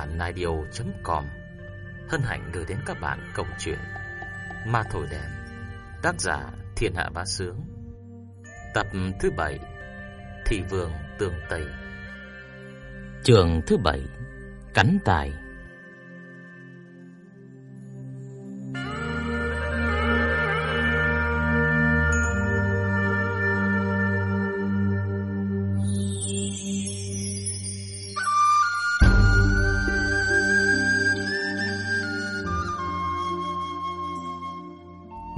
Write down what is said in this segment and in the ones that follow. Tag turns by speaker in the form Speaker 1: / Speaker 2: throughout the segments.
Speaker 1: bản audio.com Hân hạnh gửi đến các bạn cổng chuyện Ma Thổi Đèn, Tác giả Thiên Hạ Bá Sướng. Tập thứ 7 Thị Vương Tường Tây Trường thứ 7 Cắn Tài.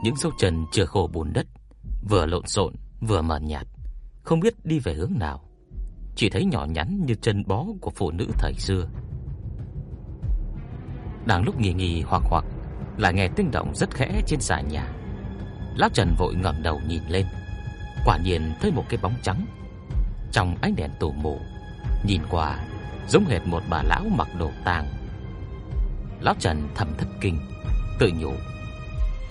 Speaker 1: Những dấu chân chưa khô bùn đất, vừa lộn xộn vừa mờ nhạt, không biết đi về hướng nào. Chỉ thấy nhỏ nhắn như chân bó của phụ nữ thời xưa. Đang lúc nghi nghi hoặc hoặc, lại nghe tiếng động rất khẽ trên xà nhà. Lão Trần vội ngẩng đầu nhìn lên, quả nhiên thấy một cái bóng trắng trong ánh đèn tù mù, nhìn qua giống hệt một bà lão mặc đồ tang. Lão Trần thầm thất kinh, tự nhủ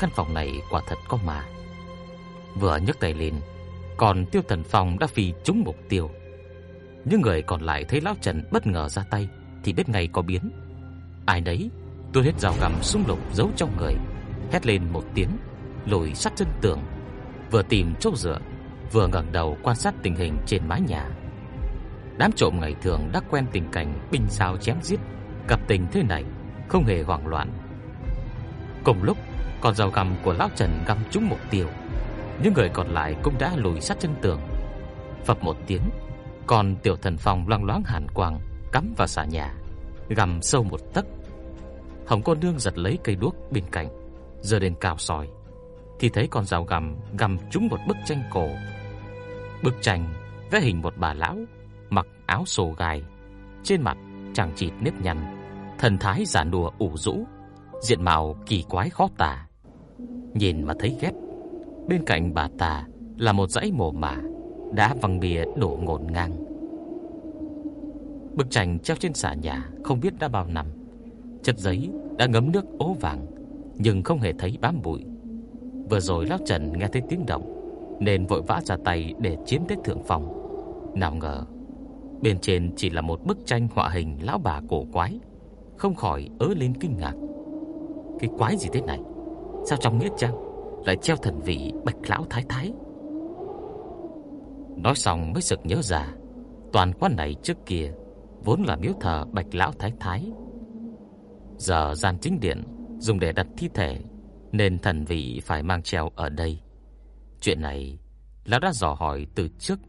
Speaker 1: căn phòng này quả thật có ma. Vừa nhấc tay lên, còn Tiêu Thần Phong đã phi trúng mục tiêu. Những người còn lại thấy lão Trần bất ngờ ra tay thì biết ngay có biến. Ai đấy, tôi hết dao găm súng lục giấu trong người, hét lên một tiếng, lùi sát chân tường, vừa tìm chỗ dựa, vừa ngẩng đầu quan sát tình hình trên mái nhà. Đám trộm ngày thường đã quen tình cảnh binh sao chém giết, gặp tình thế này không hề hoảng loạn. Cùng lúc, còn dao găm của lão Trần găm trúng mục tiêu. Những người còn lại cũng đã lùi sát chân tường. Phập một tiếng, còn tiểu thần phong loang loáng hàn quang cắm vào xà nhà, găm sâu một tấc. Hồng cô nương giật lấy cây đuốc bên cạnh, giơ lên cao soi, thì thấy con dao găm găm trúng một bức tranh cổ. Bức tranh vẽ hình một bà lão mặc áo sồ gai, trên mặt chẳng chịt nếp nhăn, thần thái giả đùa ủ rũ, diện mạo kỳ quái khó tả nhìn mà thấy ghét. Bên cạnh bà ta là một dãy mồ mả đã văng bìa đổ ngổn ngang. Bức tranh treo trên xà nhà không biết đã bao năm. Chất giấy đã ngấm nước ố vàng nhưng không hề thấy bám bụi. Vừa rồi lão Trần nghe thấy tiếng động nên vội vã ra tay để chiếm tới thượng phòng. Nào ngờ bên trên chỉ là một bức tranh họa hình lão bà cổ quái, không khỏi ớ lên kinh ngạc. Cái quái gì thế này? Sao trong nghĩa trang lại treo thần vị Bạch lão thái thái? Nói xong mới sực nhớ ra, toàn quan này trước kia vốn là miếu thờ Bạch lão thái thái. Giờ gian chính điện dùng để đặt thi thể nên thần vị phải mang treo ở đây. Chuyện này lão đã dò hỏi từ trước,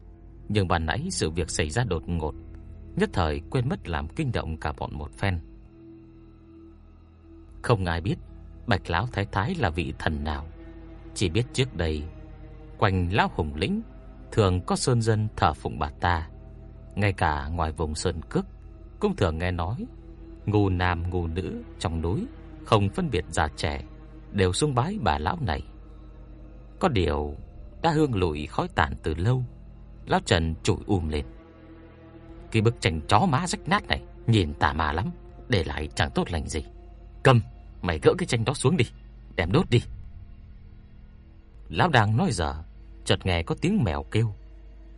Speaker 1: nhưng ban nãy sự việc xảy ra đột ngột, nhất thời quên mất làm kinh động cả bọn một phen. Không ai biết Bạch lão thái thái là vị thần nào, chỉ biết trước đây quanh lão hùng lĩnh thường có sơn dân thờ phụng bà ta, ngay cả ngoài vùng sơn cước cũng thường nghe nói ngu nam ngu nữ trong núi không phân biệt già trẻ đều sung bái bà lão này. Có điều đã hương lụi khói tàn từ lâu, lão Trần trụi um lên. Cái bức tranh chó má rách nát này nhìn tà ma lắm, để lại chẳng tốt lành gì. Cầm Mày gỡ cái tranh đó xuống đi, Đem đốt đi. Lão đang nói giờ Chợt nghe có tiếng mèo kêu,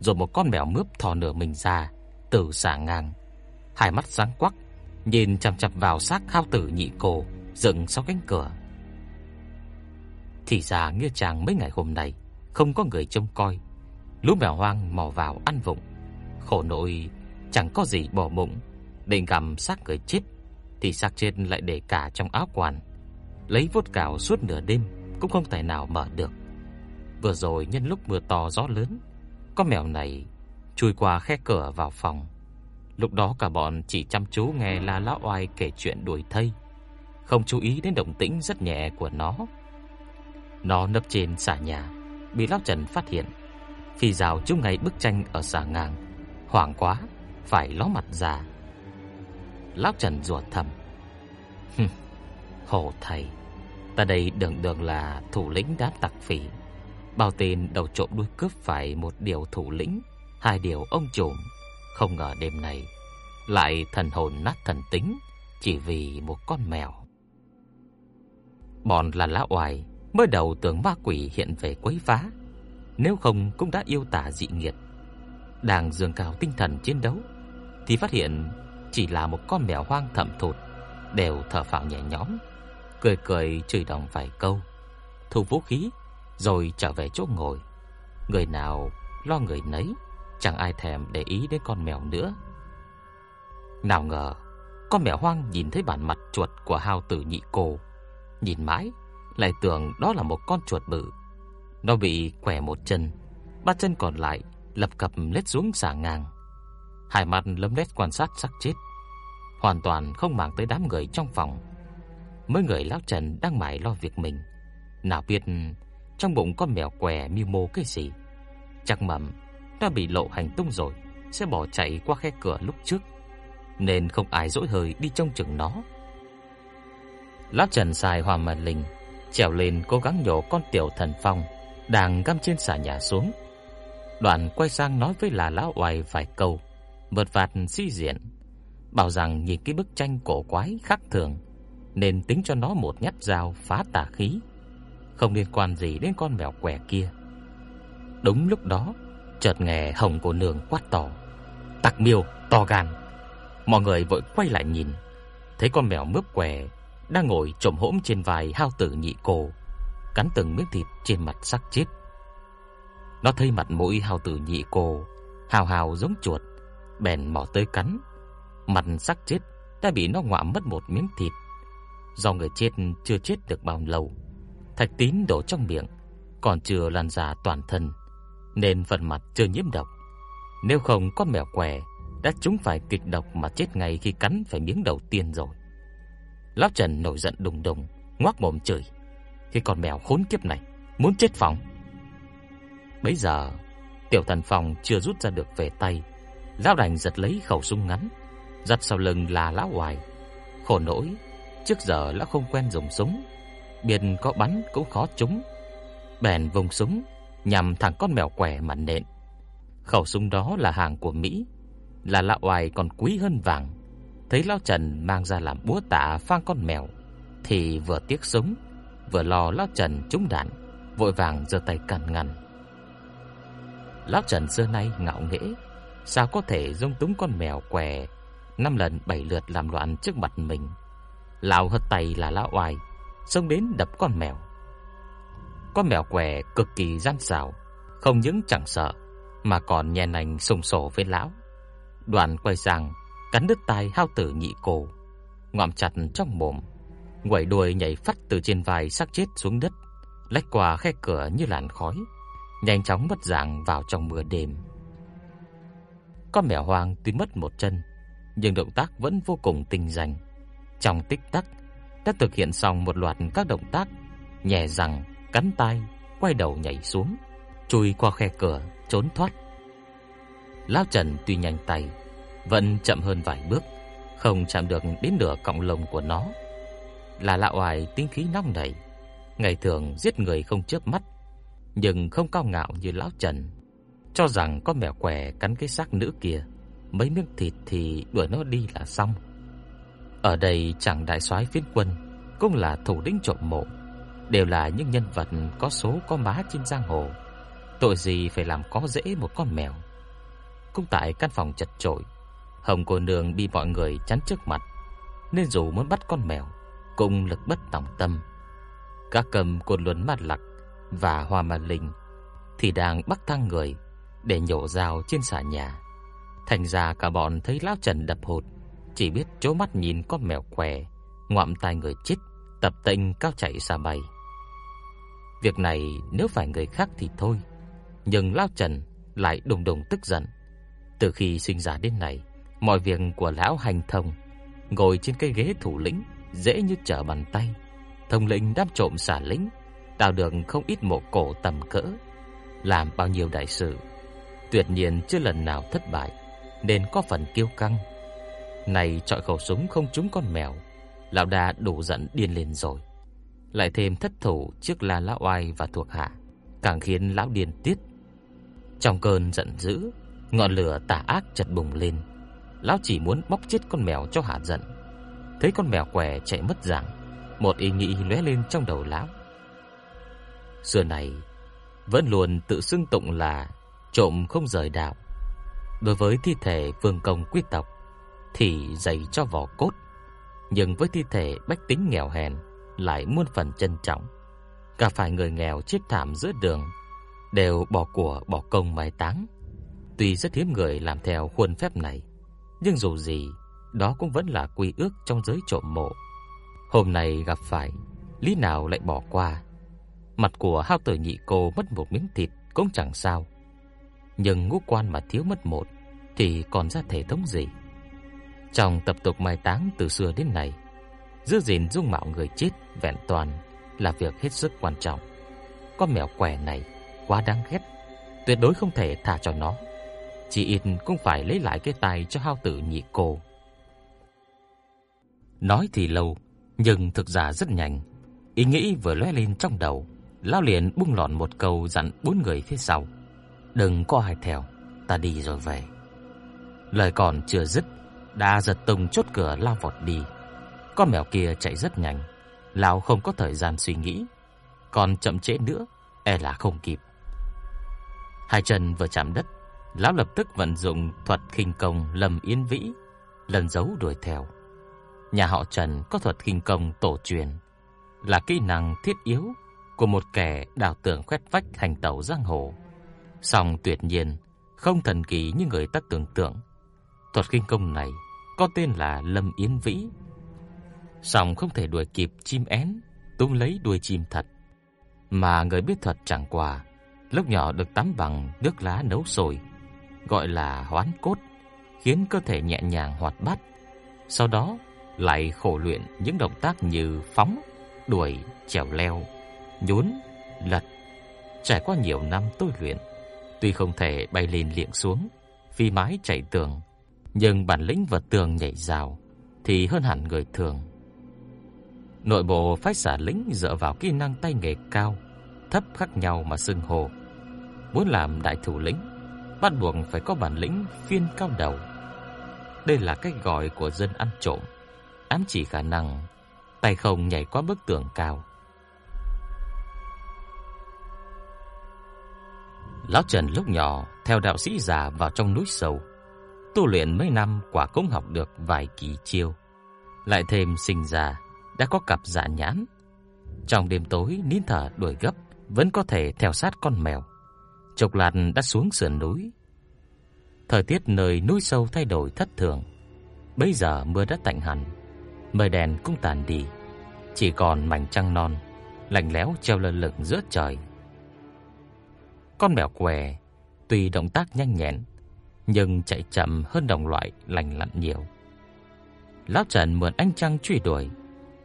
Speaker 1: Rồi một con mèo mướp thò nửa mình ra, Từ xả ngang. Hai mắt sáng quắc, Nhìn chằm chằm vào xác khao tử nhị cổ, Dựng sau cánh cửa. Thì ra nghĩa chàng mấy ngày hôm nay, Không có người trông coi. Lũ mèo hoang mò vào ăn vụng. Khổ nỗi, chẳng có gì bỏ bụng, Định gặm xác người chết thì xác trên lại để cả trong áo quan. Lấy vuốt cào suốt nửa đêm cũng không tài nào mở được. Vừa rồi nhân lúc mưa to gió lớn, con mèo này chui qua khe cửa vào phòng. Lúc đó cả bọn chỉ chăm chú nghe La Lão Oai kể chuyện đuổi thây, không chú ý đến động tĩnh rất nhẹ của nó. Nó nấp trên xà nhà, bị Lão Trần phát hiện, phi rào chúng ngay bức tranh ở xà ngang, hoảng quá, phải ló mặt ra Lão Trần rủa thầm. Hổ thầy, ta đây đường đường là thủ lĩnh đám tặc phỉ. Bao tên đầu trộm đuôi cướp phải một điều thủ lĩnh, hai điều ông trộm. Không ngờ đêm này lại thần hồn nát thần tính chỉ vì một con mèo. Bọn là lão oai, mới đầu tưởng ma quỷ hiện về quấy phá, nếu không cũng đã yêu tả dị nghiệt. Đang dường cao tinh thần chiến đấu thì phát hiện chỉ là một con mèo hoang thầm thụt, đều thở phào nhẹ nhõm, cười cười chửi đồng vài câu, thu vũ khí rồi trở về chỗ ngồi. Người nào lo người nấy, chẳng ai thèm để ý đến con mèo nữa. Nào ngờ, con mèo hoang nhìn thấy bản mặt chuột của hao tử nhị cô, nhìn mãi lại tưởng đó là một con chuột bự. Nó bị quẻ một chân, ba chân còn lại lập cập lết xuống xà ngang. Hai mắt lấm lét quan sát sắc chết, hoàn toàn không màng tới đám người trong phòng. Mấy người lão Trần đang mải lo việc mình, nào biết trong bụng con mèo què mưu mô cái gì. Chắc mầm đã bị lộ hành tung rồi, sẽ bỏ chạy qua khe cửa lúc trước, nên không ai dỗi hơi đi trông chừng nó. Lão Trần xài hòa mật linh, trèo lên cố gắng nhổ con tiểu thần phong đang găm trên xà nhà xuống. đoàn quay sang nói với là lão oai vài câu, vượt vạt si diện, bảo rằng nhìn cái bức tranh cổ quái khác thường, nên tính cho nó một nhát dao phá tà khí, không liên quan gì đến con mèo què kia. Đúng lúc đó, chợt nghe hồng cô nương quát to, "Tặc miêu, to gan!" Mọi người vội quay lại nhìn, thấy con mèo mướp què đang ngồi chồm hổm trên vai hao tử nhị cổ, cắn từng miếng thịt trên mặt sắc chết. Nó thấy mặt mũi hao tử nhị cổ hào hào giống chuột, bèn mò tới cắn. Mặt sắc chết đã bị nó ngoạm mất một miếng thịt. Do người chết chưa chết được bao lâu, thạch tín đổ trong miệng, còn chưa lan ra toàn thân, nên phần mặt chưa nhiễm độc. Nếu không có mèo què đã chúng phải kịch độc mà chết ngay khi cắn phải miếng đầu tiên rồi. Lão Trần nổi giận đùng đùng, ngoác mồm chửi: "Cái con mèo khốn kiếp này, muốn chết phỏng." Bấy giờ, Tiểu Thần Phong chưa rút ra được về tay, lão đành giật lấy khẩu súng ngắn, giật sau lưng là lão hoài. Khổ nỗi, trước giờ lão không quen dùng súng, biệt có bắn cũng khó trúng. Bèn vùng súng nhằm thẳng con mèo quẻ mà nện. Khẩu súng đó là hàng của Mỹ, là lão hoài còn quý hơn vàng. Thấy lão Trần mang ra làm búa tạ phang con mèo, thì vừa tiếc súng, vừa lo lão Trần trúng đạn, vội vàng giơ tay cản ngăn. Lão Trần xưa nay ngạo nghễ, sao có thể dung túng con mèo què năm lần bảy lượt làm loạn trước mặt mình. Lão hất tay là lão oai, xông đến đập con mèo. Con mèo què cực kỳ gian xảo, không những chẳng sợ mà còn nhẹ nành sùng sổ với lão. Đoàn quay sang cắn đứt tai hao tử nhị cổ, ngậm chặt trong mồm, quẩy đuôi nhảy phát từ trên vai xác chết xuống đất, lách qua khe cửa như làn khói nhanh chóng mất dạng vào trong mưa đêm. Con mèo hoang tuy mất một chân, nhưng động tác vẫn vô cùng tinh danh. Trong tích tắc, đã thực hiện xong một loạt các động tác nhẹ răng, cắn tay, quay đầu nhảy xuống, chui qua khe cửa, trốn thoát. Lão Trần tuy nhanh tay, vẫn chậm hơn vài bước, không chạm được đến nửa cọng lông của nó. Là lão oai tính khí nóng nảy, ngày thường giết người không chớp mắt, nhưng không cao ngạo như lão Trần, cho rằng có mèo què cắn cái xác nữ kia, mấy miếng thịt thì đuổi nó đi là xong. Ở đây chẳng đại soái phiến quân, cũng là thủ lĩnh trộm mộ, đều là những nhân vật có số có má trên giang hồ. Tội gì phải làm có dễ một con mèo. Cũng tại căn phòng chật chội, Hồng cô nương bị mọi người chắn trước mặt, nên dù muốn bắt con mèo, cũng lực bất tòng tâm. Các cầm côn luân mát lặc và Hoa Ma Linh thì đang bắt thăng người để nhổ rào trên xà nhà. Thành ra cả bọn thấy lão Trần đập hụt, chỉ biết chố mắt nhìn con mèo què, ngoạm tai người chết, tập tênh cao chạy xa bay. Việc này nếu phải người khác thì thôi, nhưng lão Trần lại đùng đùng tức giận. Từ khi sinh ra đến nay, mọi việc của lão hành thông, ngồi trên cái ghế thủ lĩnh dễ như trở bàn tay. Thông lĩnh đáp trộm xả lính, tạo được không ít mộ cổ tầm cỡ, làm bao nhiêu đại sự, tuyệt nhiên chưa lần nào thất bại, nên có phần kiêu căng. Này chọi khẩu súng không trúng con mèo, lão đa đủ giận điên lên rồi. Lại thêm thất thủ trước là lão oai và thuộc hạ, càng khiến lão điên tiết. Trong cơn giận dữ, ngọn lửa tà ác chợt bùng lên. Lão chỉ muốn bóc chết con mèo cho hạ giận. Thấy con mèo què chạy mất dạng, một ý nghĩ lóe lên trong đầu lão xưa này vẫn luôn tự xưng tụng là trộm không rời đạo. Đối với thi thể vương công quý tộc, thì dày cho vỏ cốt, nhưng với thi thể bách tính nghèo hèn lại muôn phần trân trọng. Cả phải người nghèo chết thảm giữa đường đều bỏ của bỏ công mai táng. Tuy rất hiếm người làm theo khuôn phép này, nhưng dù gì, đó cũng vẫn là quy ước trong giới trộm mộ. Hôm nay gặp phải, lý nào lại bỏ qua. Mặt của hao tử nhị cô mất một miếng thịt cũng chẳng sao. Nhưng ngũ quan mà thiếu mất một thì còn ra thể thống gì? Trong tập tục mai táng từ xưa đến nay, giữ gìn dung mạo người chết vẹn toàn là việc hết sức quan trọng. Con mèo quẻ này quá đáng ghét, tuyệt đối không thể thả cho nó. Chỉ ít cũng phải lấy lại cái tài cho hao tử nhị cô. Nói thì lâu, nhưng thực ra rất nhanh. Ý nghĩ vừa lóe lên trong đầu, lão liền bung lọn một câu dặn bốn người phía sau: "Đừng có hại theo, ta đi rồi về." Lời còn chưa dứt, đã giật tung chốt cửa lao vọt đi. Con mèo kia chạy rất nhanh, lão không có thời gian suy nghĩ, còn chậm trễ nữa e là không kịp. Hai chân vừa chạm đất, lão lập tức vận dụng thuật khinh công Lâm Yên Vĩ, lần giấu đuổi theo. Nhà họ Trần có thuật khinh công tổ truyền, là kỹ năng thiết yếu của một kẻ đào tưởng khoét vách hành tẩu giang hồ. Song tuyệt nhiên không thần kỳ như người ta tưởng tượng. Thuật kinh công này có tên là Lâm Yến Vĩ. Song không thể đuổi kịp chim én tung lấy đuôi chim thật, mà người biết thuật chẳng qua lúc nhỏ được tắm bằng nước lá nấu sôi, gọi là hoán cốt, khiến cơ thể nhẹ nhàng hoạt bát. Sau đó lại khổ luyện những động tác như phóng, đuổi, trèo leo, nhún, lật. Trải qua nhiều năm tôi luyện, tuy không thể bay lên liệng xuống, phi mái chạy tường, nhưng bản lĩnh vượt tường nhảy rào thì hơn hẳn người thường. Nội bộ phái xả lính dựa vào kỹ năng tay nghề cao, thấp khác nhau mà xưng hô. Muốn làm đại thủ lĩnh, bắt buộc phải có bản lĩnh phiên cao đầu. Đây là cách gọi của dân ăn trộm ám chỉ khả năng tay không nhảy qua bức tường cao. Lão Trần lúc nhỏ theo đạo sĩ già vào trong núi sâu, tu luyện mấy năm quả cũng học được vài kỳ chiêu. Lại thêm sinh ra đã có cặp dạ nhãn. Trong đêm tối nín thở đuổi gấp vẫn có thể theo sát con mèo. Chốc lát đã xuống sườn núi. Thời tiết nơi núi sâu thay đổi thất thường. Bây giờ mưa đã tạnh hẳn, mây đèn cũng tàn đi, chỉ còn mảnh trăng non lạnh lẽo treo lơ lửng giữa trời. Con mèo què tuy động tác nhanh nhẹn, nhưng chạy chậm hơn đồng loại lành lặn nhiều. Lão Trần mượn ánh trăng truy đuổi,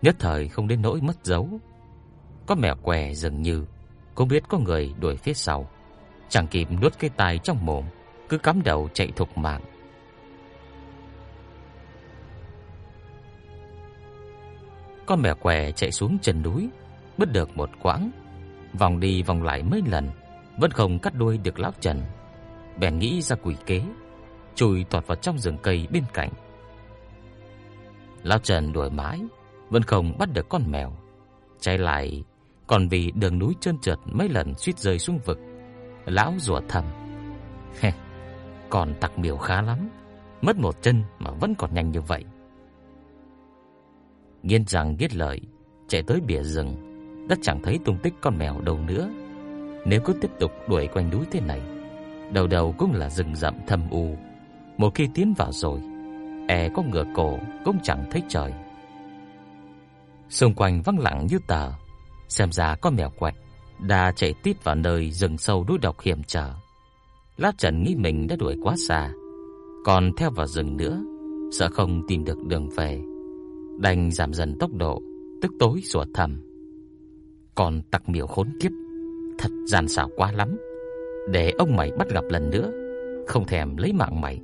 Speaker 1: nhất thời không đến nỗi mất dấu. Con mèo què dường như cũng biết có người đuổi phía sau, chẳng kịp nuốt cái tai trong mồm, cứ cắm đầu chạy thục mạng. Con mèo què chạy xuống chân núi, bứt được một quãng, vòng đi vòng lại mấy lần, vẫn không cắt đuôi được lão Trần. Bèn nghĩ ra quỷ kế, chui tọt vào trong rừng cây bên cạnh. Lão Trần đuổi mãi, vẫn không bắt được con mèo. Trái lại, còn vì đường núi trơn trượt mấy lần suýt rơi xuống vực, lão rủa thầm. còn tặc miểu khá lắm, mất một chân mà vẫn còn nhanh như vậy. Nghiên rằng ghét lợi, chạy tới bìa rừng, đã chẳng thấy tung tích con mèo đâu nữa. Nếu cứ tiếp tục đuổi quanh núi thế này, đầu đầu cũng là rừng rậm thâm u. Một khi tiến vào rồi, e có ngựa cổ cũng chẳng thấy trời. Xung quanh vắng lặng như tờ, xem ra có mèo quẹt đã chạy tít vào nơi rừng sâu núi độc hiểm trở. Lát Trần nghĩ mình đã đuổi quá xa, còn theo vào rừng nữa, sợ không tìm được đường về đành giảm dần tốc độ, tức tối rủa thầm. Còn tặc miểu khốn kiếp, thật gian xảo quá lắm. Để ông mày bắt gặp lần nữa, không thèm lấy mạng mày,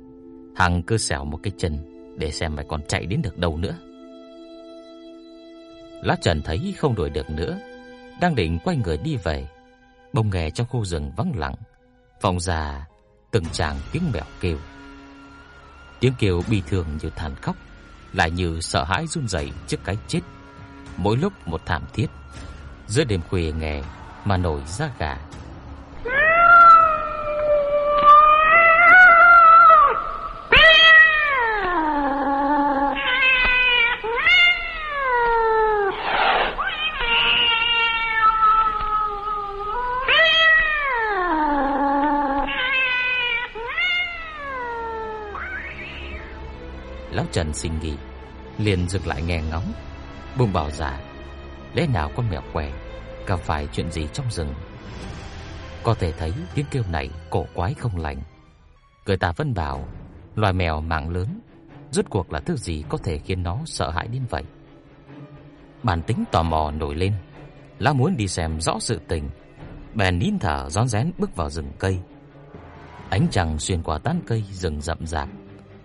Speaker 1: hằng cứ xẻo một cái chân để xem mày còn chạy đến được đâu nữa. Lá Trần thấy không đuổi được nữa, đang định quay người đi về, bỗng nghe trong khu rừng vắng lặng vọng ra từng tràng tiếng mèo kêu. Tiếng kêu bi thương như than khóc lại như sợ hãi run rẩy trước cái chết. Mỗi lúc một thảm thiết. Giữa đêm khuya nghe mà nổi da gà. Lão Trần xin nghỉ liền dừng lại nghe ngóng. Bùng bảo giả, lẽ nào con mèo què gặp phải chuyện gì trong rừng. Có thể thấy tiếng kêu này cổ quái không lành. Người ta vẫn bảo loài mèo mạng lớn rốt cuộc là thứ gì có thể khiến nó sợ hãi đến vậy. Bản tính tò mò nổi lên, lão muốn đi xem rõ sự tình, bèn nín thở rón rén bước vào rừng cây. Ánh trăng xuyên qua tán cây rừng rậm rạp,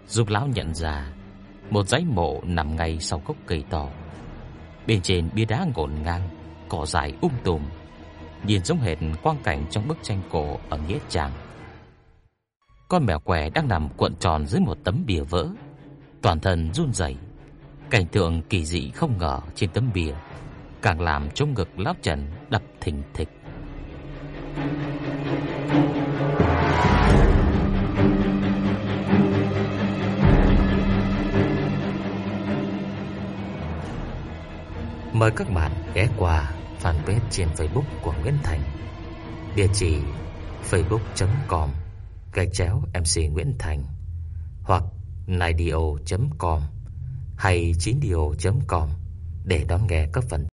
Speaker 1: giúp lão nhận ra một dãy mộ nằm ngay sau gốc cây to. Bên trên bia đá ngổn ngang, cỏ dài um tùm, nhìn giống hệt quang cảnh trong bức tranh cổ ở nghĩa trang. Con mèo què đang nằm cuộn tròn dưới một tấm bìa vỡ, toàn thân run rẩy. Cảnh tượng kỳ dị không ngờ trên tấm bìa càng làm trong ngực lão Trần đập thình thịch. Mời các bạn ghé qua fanpage trên Facebook của Nguyễn Thành. Địa chỉ facebook.com gạch chéo MC Nguyễn Thành, hoặc naidio.com hay chindio.com để đón nghe các phần